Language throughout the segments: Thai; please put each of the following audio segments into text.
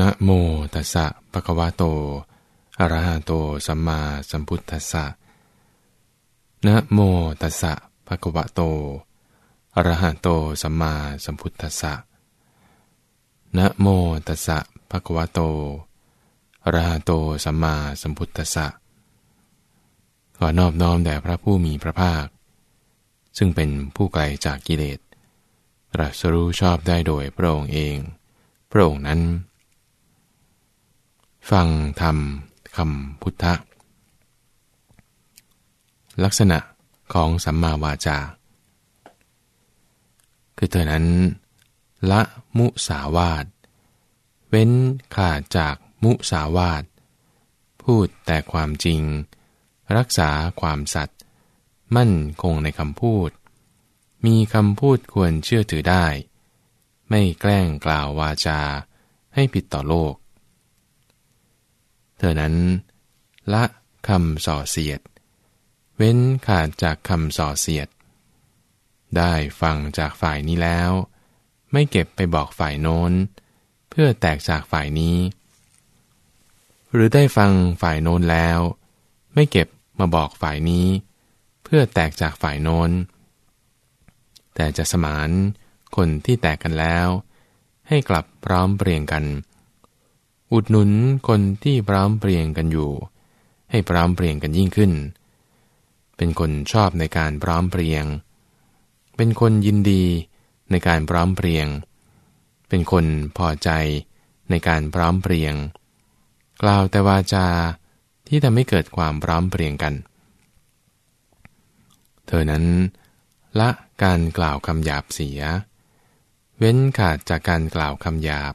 นะโมตัสสะปะคะวะโตอะระหะโตสัมมาสัมพุทธัสสะนะโมตัสสะภะคะวะโตอะระหะโตสัมมาสัมพุทธัสสะนะโมตัสสะภะคะวะโตอะระหะโตสัมมาสัมพุทธัสสะขอนอบน้อมแด่พระผู้มีพระภาค ซึ่งเป็นผู้ไกลจากกิเลสตรัสรู้ชอบได้โดยพระองค์เอง พระองค์นั้น ฟังธรรมคำพุทธะ ลักษณะของสัมมาวาจา คือเธอนั้น ละมุสาวาทเว้นขาดจากมุสาวาทพูดแต่ความจริง รักษาความสัตย์มั่นคงในคำพูด มีคำพูดควรเชื่อถือได้ ไม่แกล้งกล่าววาจาให้ผิดต่อโลก เธอนั้น ละคำส่อเสียด เว้นขาดจากคำส่อเสียด ได้ฟังจากฝ่ายนี้แล้ว ไม่เก็บไปบอกฝ่ายโน้น เพื่อแตกจากฝ่ายนี้ หรือได้ฟังฝ่ายโน้นแล้ว ไม่เก็บมาบอกฝ่ายนี้ เพื่อแตกจากฝ่ายโน้น แต่จะสมานคนที่แตกกันแล้ว ให้กลับพร้อมเปลี่ยงกัน อุดหนุนคนที่พร้อมเปลี่ยงกันอยู่ ให้พร้อมเปลี่ยงกันยิ่งขึ้น เป็นคนชอบในการพร้อมเปลี่ยง เป็นคนยินดีในการพร้อมเปลี่ยง เป็นคนพอใจในการพร้อมเปลี่ยง กล่าวแต่วาจาที่ทำให้เกิดความพร้อมเปลี่ยงกัน เธอนั้น ละการกล่าวคำหยาบเสีย เว้นขาดจากการกล่าวคำหยาบ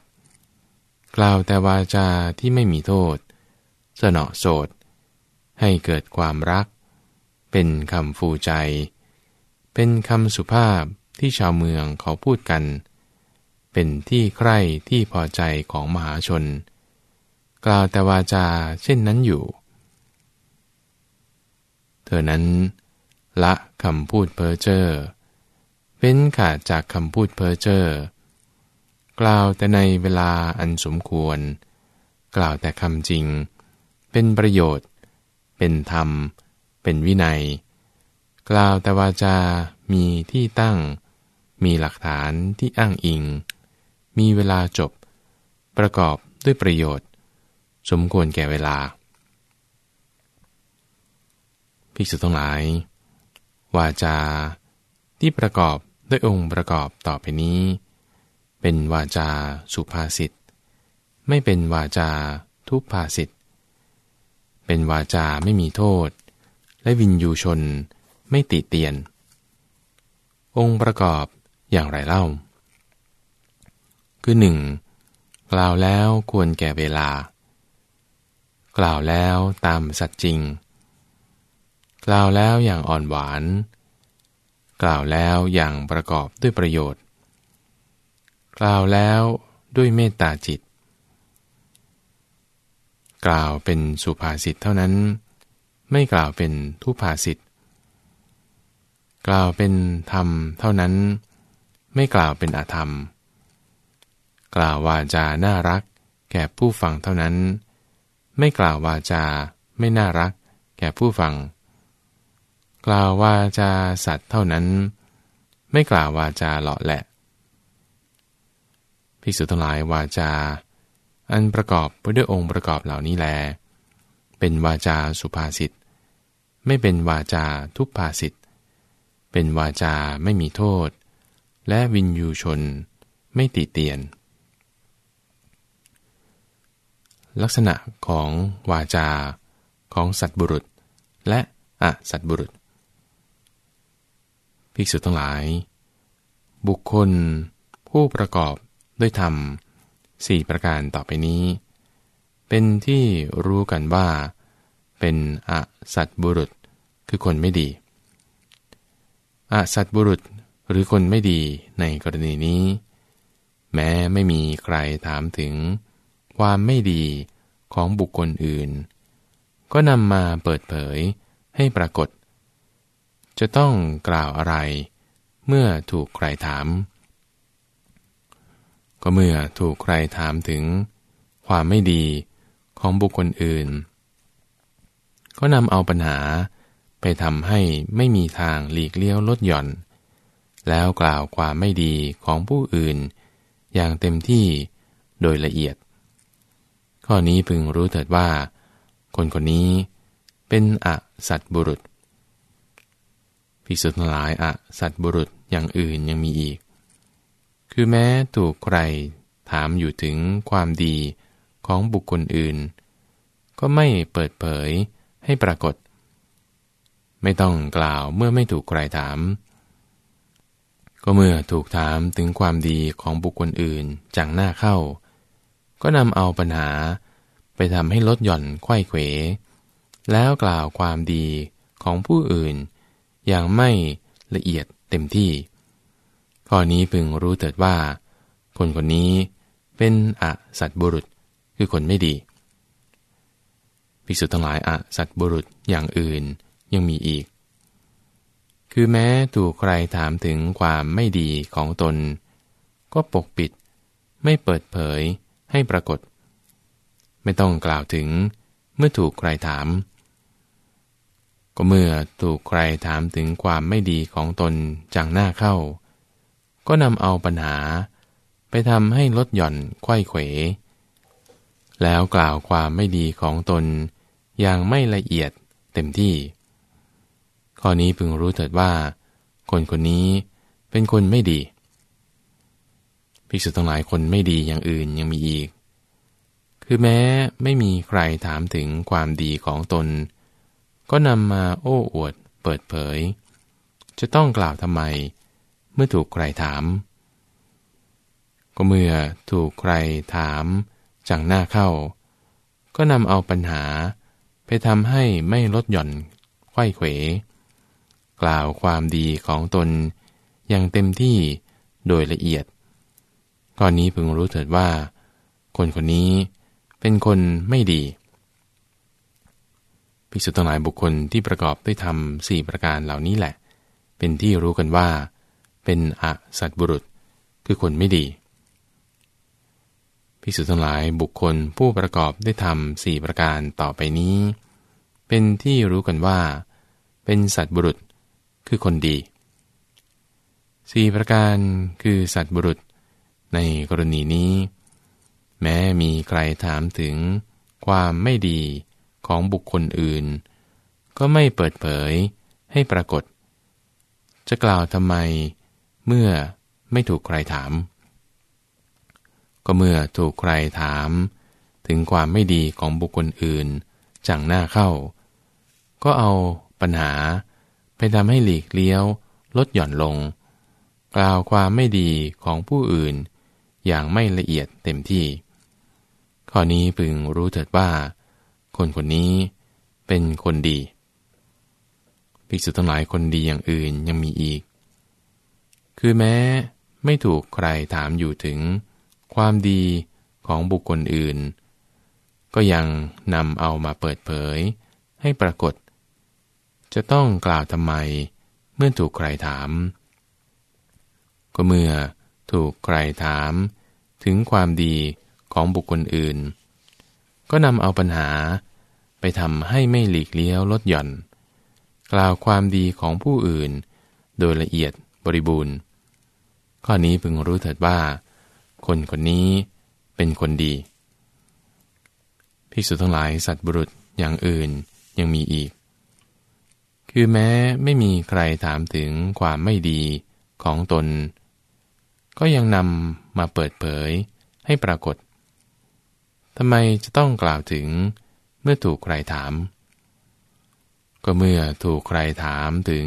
กล่าวแต่วาจาที่ไม่มีโทษ สนอโสด ให้เกิดความรัก เป็นคำฟูใจ เป็นคำสุภาพที่ชาวเมืองเขาพูดกัน เป็นที่ใคร่ที่พอใจของมหาชน กล่าวแต่วาจาเช่นนั้นอยู่ เธอนั้น ละคำพูดเพ้อเจ้อเว้นขาดจากคำพูดเพ้อเจ้อ กล่าวแต่ในเวลาอันสมควร กล่าวแต่คำจริง เป็นประโยชน์ เป็นธรรม เป็นวินัย กล่าวแต่วาจา มีที่ตั้ง มีหลักฐานที่อ้างอิง มีเวลาจบ ประกอบด้วยประโยชน์ สมควรแก่เวลา ภิกษุทั้งหลาย วาจา ที่ประกอบด้วยองค์ประกอบต่อไปนี้ เป็นวาจาสุภาษิต ไม่เป็นวาจาทุพภาษิต เป็นวาจาไม่มีโทษ และวินยูชนไม่ติเตียน องค์ประกอบอย่างไรเล่า คือหนึ่งกล่าวแล้วควรแก่เวลา กล่าวแล้วตามสัจจริง กล่าวแล้วอย่างอ่อนหวาน กล่าวแล้วอย่างประกอบด้วยประโยชน์ กล่าวแล้วด้วยเมตตาจิต กล่าวเป็นสุภาษิตเท่านั้น ไม่กล่าวเป็นทุภาษิตกล่าวเป็นธรรมเท่านั้น ไม่กล่าวเป็นอธรรม กล่าววาจาน่ารัก แก่ผู้ฟังเท่านั้น ไม่กล่าววาจาไม่น่ารัก แก่ผู้ฟัง กล่าววาจาสัตว์เท่านั้น ไม่กล่าววาจาหล่อแหละ ภิกษุทั้งหลายวาจา อันประกอบไปด้วยองค์ประกอบเหล่านี้แล เป็นวาจาสุภาษิต ไม่เป็นวาจาทุพภาษิต เป็นวาจาไม่มีโทษ และวินยูชนไม่ติเตียน ลักษณะของวาจาของสัตบุรุษ และอะสัตบุรุษ ภิกษุทั้งหลาย บุคคลผู้ประกอบ ด้วยธรรมสี่ประการต่อไปนี้ เป็นที่รู้กันว่า เป็นอสัตบุรุษคือคนไม่ดีอสัตบุรุษหรือคนไม่ดีในกรณีนี้ แม้ไม่มีใครถามถึง ความไม่ดีของบุคคลอื่น ก็นำมาเปิดเผยให้ปรากฏ จะต้องกล่าวอะไร เมื่อถูกใครถาม ก็เมื่อถูกใครถามถึงความไม่ดีของบุคคลอื่น ก็นำเอาปัญหาไปทำให้ไม่มีทางหลีกเลี้ยวลดหย่อน แล้วกล่าวความไม่ดีของผู้อื่น อย่างเต็มที่โดยละเอียด ข้อนี้พึงรู้เถิดว่า คนคนนี้เป็นอสัตบุรุษภิกษุทั้งหลายอสัตบุรุษอย่างอื่นยังมีอีก คือแม้ถูกใครถามอยู่ถึงความดีของบุคคลอื่น ก็ไม่เปิดเผยให้ปรากฏ ไม่ต้องกล่าวเมื่อไม่ถูกใครถาม ก็เมื่อถูกถามถึงความดีของบุคคลอื่นจังหน้าเข้า ก็นำเอาปัญหาไปทำให้ลดหย่อนไข้เขว แล้วกล่าวความดีของผู้อื่น อย่างไม่ละเอียดเต็มที่ ข้อนี้พึงรู้เถิดว่า คนคนนี้เป็นอสัตบุรุษคือคนไม่ดีภิกษุทั้งหลายอสัตบุรุษอย่างอื่นยังมีอีก คือแม้ถูกใครถามถึงความไม่ดีของตน ก็ปกปิดไม่เปิดเผยให้ปรากฏ ไม่ต้องกล่าวถึงเมื่อถูกใครถาม ก็เมื่อถูกใครถามถึงความไม่ดีของตนจังหน้าเข้า ก็นำเอาปัญหา ไปทำให้ลดหย่อนไข้เขว แล้วกล่าวความไม่ดีของตนอย่างไม่ละเอียดเต็มที่ ข้อนี้พึงรู้เถิดว่า คนคนนี้เป็นคนไม่ดีภิกษุทั้งหลายคนไม่ดีอย่างอื่นยังมีอีก คือแม้ไม่มีใครถามถึงความดีของตน ก็นำมาโอ้อวดเปิดเผย จะต้องกล่าวทำไม เมื่อถูกใครถาม ก็เมื่อถูกใครถามจังหน้าเข้า ก็นำเอาปัญหาไปทำให้ไม่ลดหย่อนไข้เขว กล่าวความดีของตนอย่างเต็มที่โดยละเอียดก้อนนี้พึงรู้เถิดว่า คนคนนี้เป็นคนไม่ดีภิกษุทั้งหลายบุคคลที่ประกอบด้วยธรรมสี่ประการเหล่านี้แหละ เป็นที่รู้กันว่า เป็นอสัตบุรุษ คือคนไม่ดีภิกษุทั้งหลายบุคคลผู้ประกอบได้ทำสี่ประการต่อไปนี้ เป็นที่รู้กันว่า เป็นสัตบุรุษ คือคนดีสี่ประการคือสัตบุรุษ ในกรณีนี้ แม้มีใครถามถึงความไม่ดีของบุคคลอื่น ก็ไม่เปิดเผยให้ปรากฏ จะกล่าวทำไม เมื่อไม่ถูกใครถาม ก็เมื่อถูกใครถาม ถึงความไม่ดีของบุคคลอื่นจังหน้าเข้า ก็เอาปัญหาไปทำให้หลีกเลี้ยว ลดหย่อนลง กล่าวความไม่ดีของผู้อื่น อย่างไม่ละเอียดเต็มที่ ข้อนี้พึงรู้เถิดว่า คนคนนี้เป็นคนดีภิกษุทั้งหลายคนดีอย่างอื่นยังมีอีก คือแม้ไม่ถูกใครถามอยู่ถึงความดีของบุคคลอื่น ก็ยังนำเอามาเปิดเผย ให้ปรากฏ จะต้องกล่าวทำไมเมื่อถูกใครถาม ก็เมื่อถูกใครถามถึงความดีของบุคคลอื่น ก็นำเอาปัญหาไปทำให้ไม่หลีกเลี้ยวลดหย่อน กล่าวความดีของผู้อื่น โดยละเอียดบริบูรณ์ ข้อนี้พึงรู้เถิดว่า คนคนนี้เป็นคนดีภิกษุทั้งหลายสัตว์บุรุษอย่างอื่นยังมีอีก คือแม้ไม่มีใครถามถึงความไม่ดีของตน ก็ยังนำมาเปิดเผยให้ปรากฏทำไมจะต้องกล่าวถึงเมื่อถูกใครถาม ก็เมื่อถูกใครถามถึง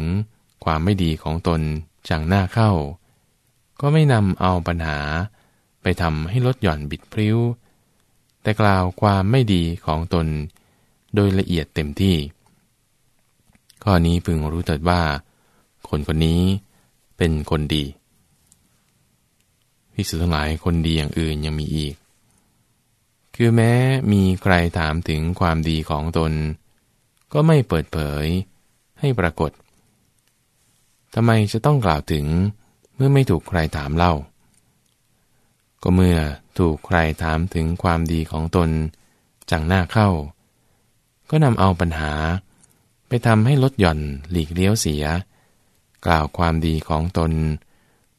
ความไม่ดีของตนจังหน้าเข้า ก็ไม่นำเอาปัญหาไปทำให้ลดหย่อนบิดพริ้ว แต่กล่าวความไม่ดีของตน โดยละเอียดเต็มที่ ข้อนี้พึงรู้เถิดว่า คนคนนี้เป็นคนดีพิสุทั้งหลายคนดีอย่างอื่นยังมีอีก คือแม้มีใครถามถึงความดีของตน ก็ไม่เปิดเผยให้ปรากฏทำไมจะต้องกล่าวถึง เมื่อไม่ถูกใครถามเล่า ก็เมื่อถูกใครถามถึงความดีของตนจังหน้าเข้า ก็นำเอาปัญหา ไปทำให้ลดหย่อนหลีกเลี้ยวเสีย กล่าวความดีของตน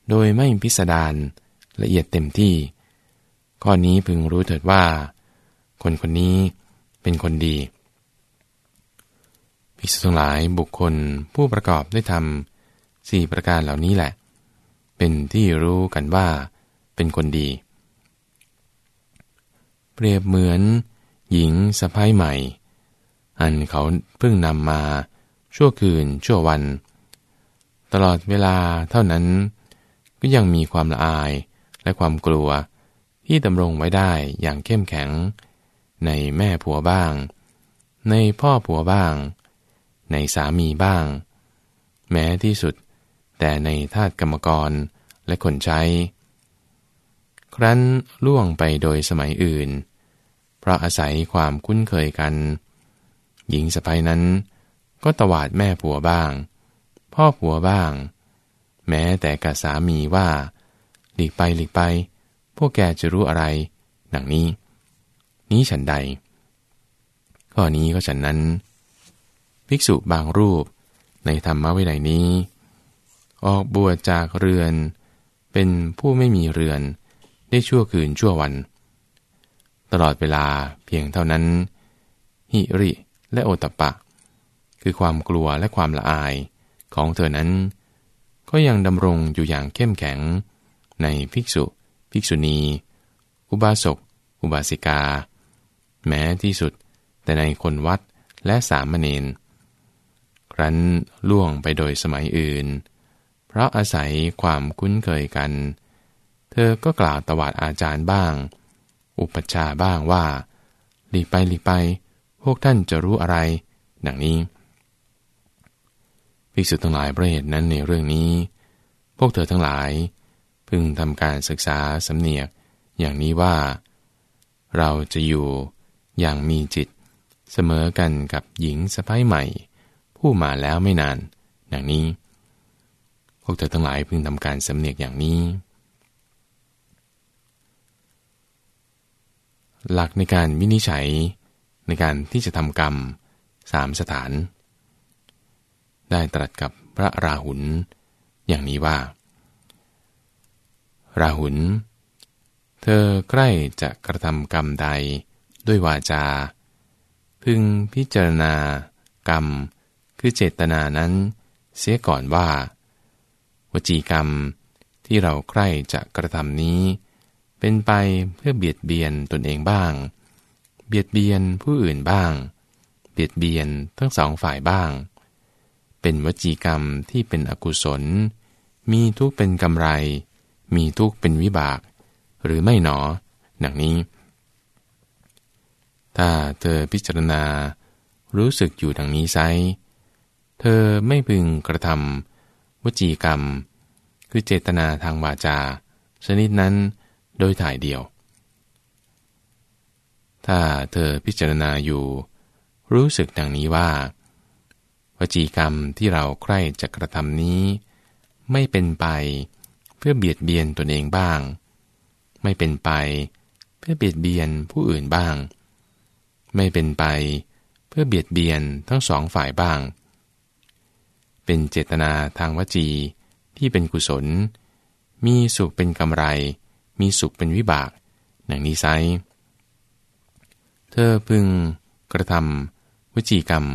โดยไม่พิสดารละเอียดเต็มที่ ข้อนี้พึงรู้เถิดว่า คนคนนี้เป็นคนดีภิกษุทั้งหลายบุคคลผู้ประกอบได้ทำสี่ประการเหล่านี้แหละ เป็นที่รู้กันว่าเป็นคนดี เปรียบเหมือน หญิงสะพ้ายใหม่ อันเขาเพิ่งนำมา ชั่วคืนชั่ววัน ตลอดเวลาเท่านั้น ก็ยังมีความละอายและความกลัวที่ดำรงไว้ได้อย่างเข้มแข็ง ในแม่ผัวบ้าง ในพ่อผัวบ้าง ในสามีบ้าง แม้ที่สุด แต่ในทาสกรรมกรและคนใช้ ครั้นล่วงไปโดยสมัยอื่น เพราะอาศัยความคุ้นเคยกัน หญิงสะพ้ยนั้น ก็ตวาดแม่ผัวบ้าง พ่อผัวบ้าง แม้แต่กับสามีว่าหลีกไปหลีกไป พวกแกจะรู้อะไร ดังนี้ นี้ฉันใด ข้อนี้ก็ฉันนั้น ภิกษุบางรูปในธรรมวินัยนี้ ออกบวชจากเรือน เป็นผู้ไม่มีเรือน ได้ชั่วคืนชั่ววัน ตลอดเวลาเพียงเท่านั้น หิริและโอตปะ คือความกลัวและความละอายของเธอนั้น ก็ยังดำรงอยู่อย่างเข้มแข็ง ในภิกษุ ภิกษุณี อุบาสก อุบาสิกา แม้ที่สุดแต่ในคนวัดและสามเณรครั้นล่วงไปโดยสมัยอื่นเราะอาศัยความคุ้นเคยกัน เธอก็กล่าวตวาดอาจารย์บ้าง อุปชาบ้างว่า หลีกไปหลีกไป พวกท่านจะรู้อะไร ดังนี้ภิกษุทั้งหลายประเหตุนั้นในเรื่องนี้ พวกเธอทั้งหลาย พึงทำการศึกษาสำเนียกอย่างนี้ว่า เราจะอยู่อย่างมีจิตเสมอกันกับหญิงสะพ้ายใหม่ ผู้มาแล้วไม่นาน ดังนี้ วกเธอทั้งหลายพึงทำการสำเนียกอย่างนี้ หลักในการวินิจฉัยในการที่จะทำกรรมสามสถาน ได้ตรัสกับพระราหุลอย่างนี้ว่า ราหุล เธอใกล้จะกระทำกรรมใดด้วยวาจา พึงพิจารณากรรมคือเจตนานั้น เสียก่อนว่า วจีกรรม ที่เราใกล้จะกระทำนี้ เป็นไปเพื่อเบียดเบียนตนเองบ้าง เบียดเบียนผู้อื่นบ้าง เบียดเบียนทั้งสองฝ่ายบ้าง เป็นวจีกรรมที่เป็นอกุศล มีทุกเป็นกำไร มีทุกข์เป็นวิบาก หรือไม่หนอดังนี้ ถ้าเธอพิจารณารู้สึกอยู่ดังนี้ไซเธอไม่พึงกระทำ วจีกรรม คือเจตนาทางวาจา ชนิดนั้นโดยถ่ายเดียว ถ้าเธอพิจารณาอยู่ รู้สึกดังนี้ว่า วจีกรรมที่เราใคร่จะกระทำนี้ ไม่เป็นไปเพื่อเบียดเบียนตนเองบ้าง ไม่เป็นไปเพื่อเบียดเบียนผู้อื่นบ้าง ไม่เป็นไปเพื่อเบียดเบียนทั้งสองฝ่ายบ้าง เป็นเจตนาทางวจี ที่เป็นกุศล มีสุขเป็นกำไร มีสุขเป็นวิบากหนังนี้ไซเธอพึงกระทำวจีกรรม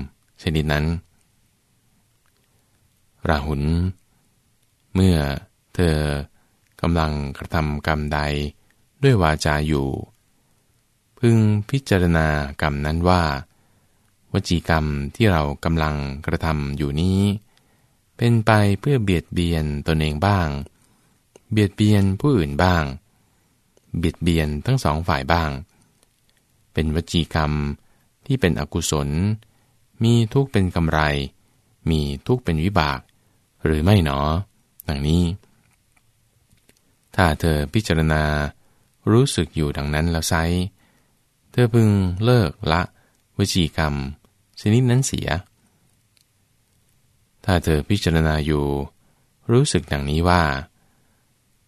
ชนิดนั้น ราหุลเมื่อเธอกำลังกระทำกรรมใดด้วยวาจาอยู่ พึงพิจารณากรรมนั้นว่า วจีกรรมที่เรากำลังกระทำอยู่นี้ เป็นไปเพื่อเบียดเบียนตนเองบ้าง เบียดเบียนผู้อื่นบ้าง เบียดเบียนทั้งสองฝ่ายบ้าง เป็นวจีกรรมที่เป็นอกุศล มีทุกเป็นกำไร มีทุกเป็นวิบาก หรือไม่หนอ ดังนี้ ถ้าเธอพิจารณารู้สึกอยู่ดังนั้นแล้วไซเธอพึงเลิกละวจีกรรมชนิดนั้นเสีย ถ้าเธอพิจารณาอยู่ รู้สึกดังนี้ว่า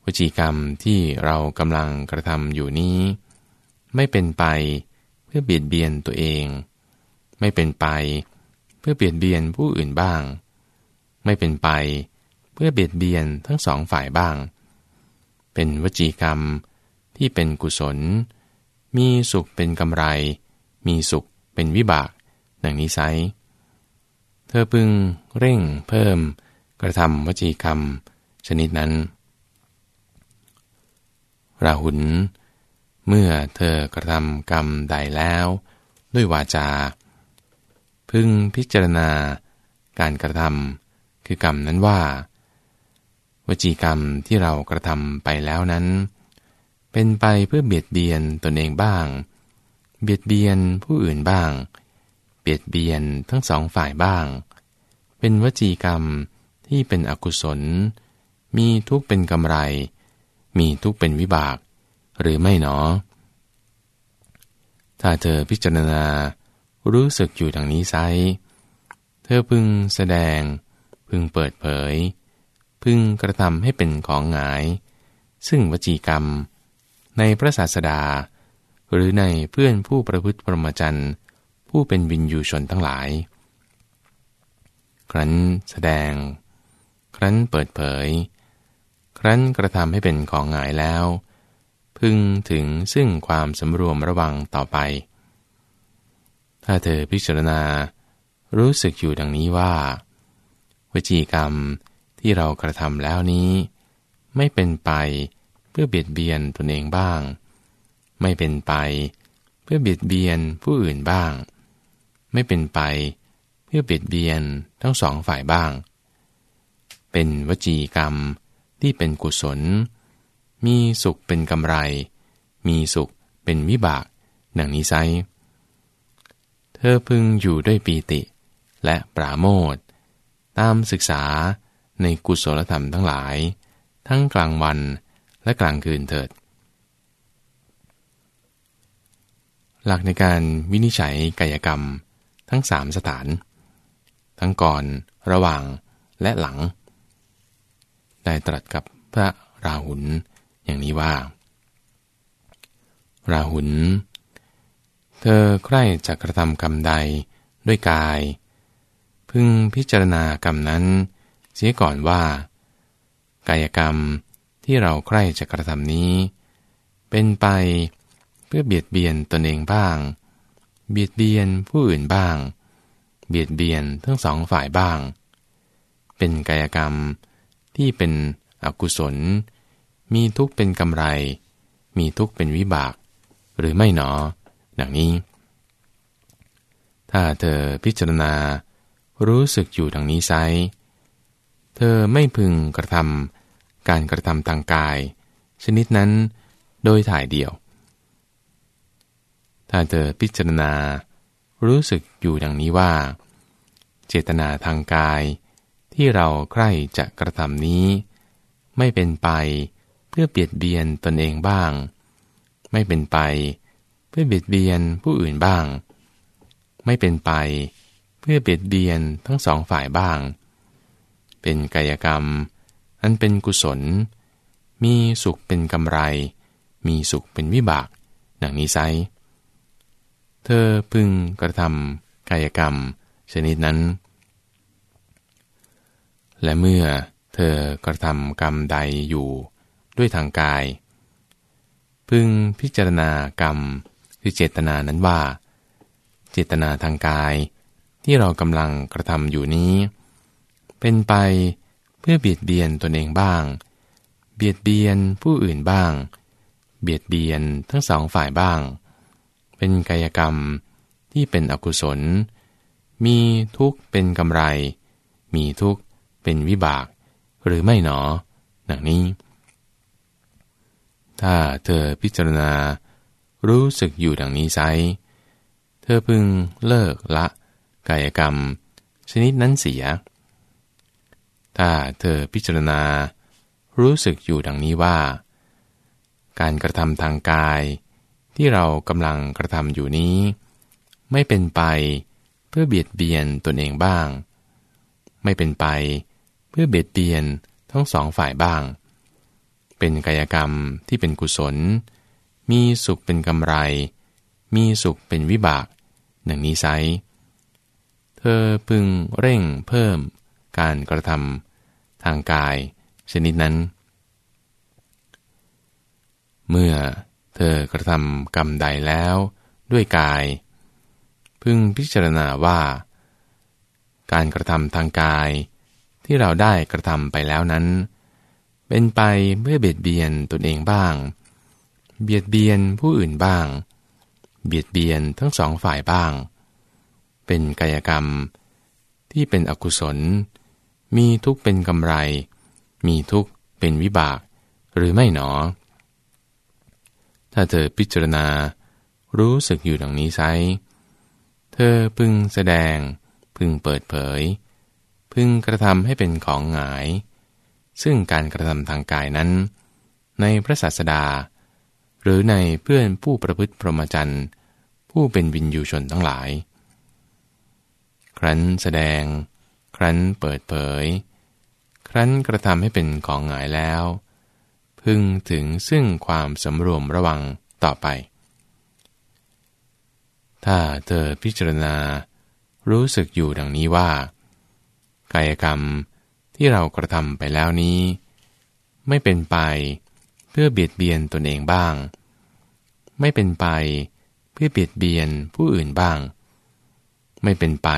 วจีกรรมที่เรากำลังกระทำอยู่นี้ ไม่เป็นไปเพื่อเบียดเบียนตัวเอง ไม่เป็นไปเพื่อเบียดเบียนผู้อื่นบ้าง ไม่เป็นไปเพื่อเบียดเบียนทั้งสองฝ่ายบ้าง เป็นวจีกรรมที่เป็นกุศล มีสุขเป็นกำไร มีสุขเป็นวิบาก ดังนี้ไซ ธอพึงเร่งเพิ่มกระทำวจีกรรม ชนิดนั้น ราหุลเมื่อเธอกระทำกรรมใดแล้ว ด้วยวาจา พึงพิจารณาการกระทำคือกรรมนั้นว่า วจีกรรมที่เรากระทำไปแล้วนั้น เป็นไปเพื่อเบียดเบียนตนเองบ้าง เบียดเบียนผู้อื่นบ้างเเบียดเบียนทั้งสองฝ่ายบ้าง เป็นวจีกรรมที่เป็นอกุศล มีทุกเป็นกำไร มีทุกเป็นวิบาก หรือไม่หนอ ถ้าเธอพิจารณารู้สึกอยู่ดังนี้ไซเธอพึงแสดง พึงเปิดเผย พึงกระทำให้เป็นของหงาย ซึ่งวจีกรรม ในพระศาสดา หรือในเพื่อนผู้ประพฤติปรมจันทร์ ผู้เป็นวินยูชนทั้งหลาย ครั้นแสดง ครั้นเปิดเผย ครั้นกระทำให้เป็นของหงายแล้ว พึงถึงซึ่งความสำรวมระวังต่อไป ถ้าเธอพิจารณา รู้สึกอยู่ดังนี้ว่าวจีกรรมที่เรากระทำแล้วนี้ ไม่เป็นไปเพื่อเบียดเบียนตนเองบ้าง ไม่เป็นไปเพื่อเบียดเบียนผู้อื่นบ้าง ไม่เป็นไป เพื่อเบียดเบียนทั้งสองฝ่ายบ้าง เป็นวจีกรรมที่เป็นกุศล มีสุขเป็นกำไร มีสุขเป็นวิบากดังนี้ไซเธอพึงอยู่ด้วยปีติ และปราโมทตามศึกษาในกุศลธรรมทั้งหลาย ทั้งกลางวันและกลางคืนเถิด หลักในการวินิจฉัยกายกรรม ทั้งสามสถาน ทั้งก่อนระหว่างและหลัง ได้ตรัสกับพระราหุลอย่างนี้ว่า ราหุล เธอใคร่จะกระทำกรรมใดด้วยกาย พึงพิจารณากรรมนั้น เสียก่อนว่า กายกรรมที่เราใคร่จะกระทำนี้ เป็นไปเพื่อเบียดเบียนตนเองบ้าง เบียดเบียนผู้อื่นบ้าง เบียดเบียนทั้งสองฝ่ายบ้าง เป็นกายกรรมที่เป็นอกุศล มีทุกข์เป็นกำไร มีทุกข์เป็นวิบาก หรือไม่หนอ ดังนี้ ถ้าเธอพิจารณารู้สึกอยู่ดังนี้ไซเธอไม่พึงกระทำการกระทำทางกาย ชนิดนั้นโดยถ่ายเดียว ถ้าเธอพิจารณา รู้สึกอยู่ดังนี้ว่า เจตนาทางกายที่เราใคร่จะกระทำนี้ ไม่เป็นไปเพื่อเบียดเบียนตนเองบ้าง ไม่เป็นไปเพื่อเบียดเบียนผู้อื่นบ้าง ไม่เป็นไปเพื่อเบียดเบียนทั้งสองฝ่ายบ้าง เป็นกายกรรม อันเป็นกุศล มีสุขเป็นกำไร มีสุขเป็นวิบาก ดังนี้ไซ เธอพึงกระทำกายกรรม ชนิดนั้น และเมื่อเธอกระทำกรรมใดอยู่ด้วยทางกาย พึงพิจารณากรรมคือเจตนานั้นว่า เจตนาทางกายที่เรากำลังกระทำอยู่นี้ เป็นไปเพื่อเบียดเบียนตนเองบ้าง เบียดเบียนผู้อื่นบ้าง เบียดเบียนทั้งสองฝ่ายบ้าง เป็นกายกรรมที่เป็นอกุศล มีทุกข์เป็นกำไร มีทุกข์เป็นวิบาก หรือไม่หนอ ดังนี้ ถ้าเธอพิจารณารู้สึกอยู่ดังนี้ไซเธอพึงเลิกละกายกรรม ชนิดนั้นเสีย ถ้าเธอพิจารณา รู้สึกอยู่ดังนี้ว่า การกระทำทางกาย ที่เรากำลังกระทำอยู่นี้ ไม่เป็นไปเพื่อเบียดเบียนตนเองบ้าง ไม่เป็นไปเพื่อเบียดเบียนทั้งสองฝ่ายบ้าง เป็นกายกรรมที่เป็นกุศล มีสุขเป็นกำไร มีสุขเป็นวิบากดังนี้ไซเธอพึงเร่งเพิ่มการกระทำทางกายชนิดนั้น เมื่อ เธอกระทำกรรมใดแล้วด้วยกาย พึงพิจารณาว่า การกระทำทางกายที่เราได้กระทำไปแล้วนั้น เป็นไปเพื่อเบียดเบียนตนเองบ้าง เบียดเบียนผู้อื่นบ้าง เบียดเบียนทั้งสองฝ่ายบ้าง เป็นกายกรรมที่เป็นอกุศล มีทุกเป็นกำไร มีทุกเป็นวิบากหรือไม่หนอ ถ้าเธอพิจารณา รู้สึกอยู่ดังนี้ไซเธอพึงแสดง พึงเปิดเผย พึงกระทำให้เป็นของหงาย ซึ่งการกระทำทางกายนั้น ในพระศาสดา หรือในเพื่อนผู้ประพฤติพรหมจรรย์ ผู้เป็นวินยูชนทั้งหลาย ครั้นแสดง ครั้นเปิดเผย ครั้นกระทำให้เป็นของหงายแล้ว พึงถึงซึ่งความสำรวมระวังต่อไป ถ้าเธอพิจารณา รู้สึกอยู่ดังนี้ว่า กายกรรมที่เรากระทำไปแล้วนี้ ไม่เป็นไปเพื่อเบียดเบียนตนเองบ้าง ไม่เป็นไปเพื่อเบียดเบียนผู้อื่นบ้าง ไม่เป็นไป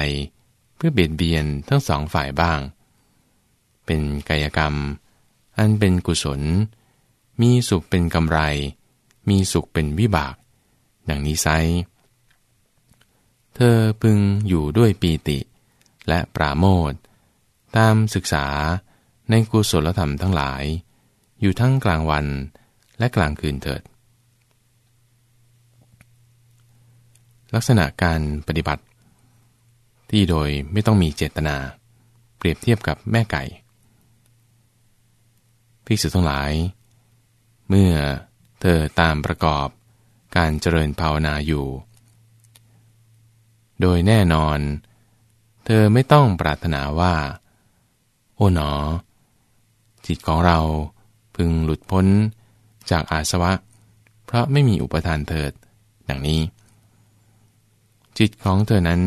เพื่อเบียดเบียนทั้งสองฝ่ายบ้าง เป็นกายกรรม อันเป็นกุศล มีสุขเป็นกำไร มีสุขเป็นวิบาก ดังนี้ไซเธอพึงอยู่ด้วยปีติ และปราโมทตามศึกษาในกุศลธรรมทั้งหลาย อยู่ทั้งกลางวันและกลางคืนเถิด ลักษณะการปฏิบัติ ที่โดยไม่ต้องมีเจตนา เปรียบเทียบกับแม่ไก่ภิกษุทั้งหลาย เมื่อเธอตามประกอบการเจริญภาวนาอยู่ โดยแน่นอน เธอไม่ต้องปรารถนาว่า โอ๋หนอ จิตของเราพึงหลุดพ้นจากอาสวะ เพราะไม่มีอุปทานเถิดดังนี้ จิตของเธอนั้น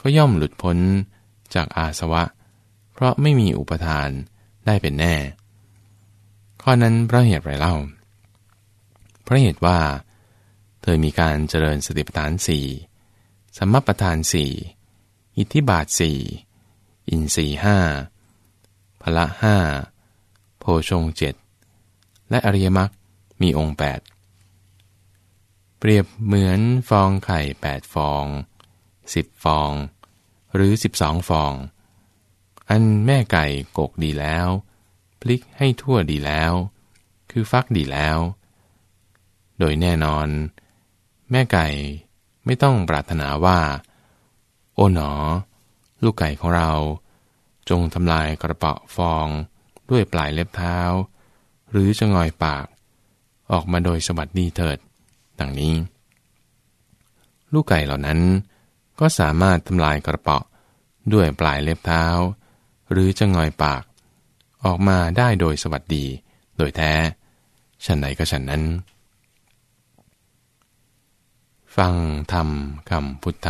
ก็ย่อมหลุดพ้นจากอาสวะ เพราะไม่มีอุปทานได้เป็นแน่ ข้อนั้นเพราะเหตุไรเล่า เพราะเหตุว่า เธอมีการเจริญสติปัฏฐานสี่สมปทานสี่อิทธิบาทสี่อินสี่ห้าพละห้าโพชงเจ็ดและอริยมรรคมีองค์แปดเปรียบเหมือนฟองไข่แปดฟองสิบฟอง หรือสิบสองฟอง อันแม่ไก่กกดีแล้ว พลิกให้ทั่วดีแล้ว คือฟักดีแล้ว โดยแน่นอน แม่ไก่ไม่ต้องปรารถนาว่า โอ๋หนอ ลูกไก่ของเรา จงทำลายกระเปาะฟองด้วยปลายเล็บเท้า หรือจะงอยปาก ออกมาโดยสวัสดีเถิด ดังนี้ ลูกไก่เหล่านั้น ก็สามารถทำลายกระเปาะด้วยปลายเล็บเท้า หรือจะงอยปาก ออกมาได้โดยสวัสดี โดยแท้ฉันไหนก็ฉันนั้น ฟังธรรมคำพุทธ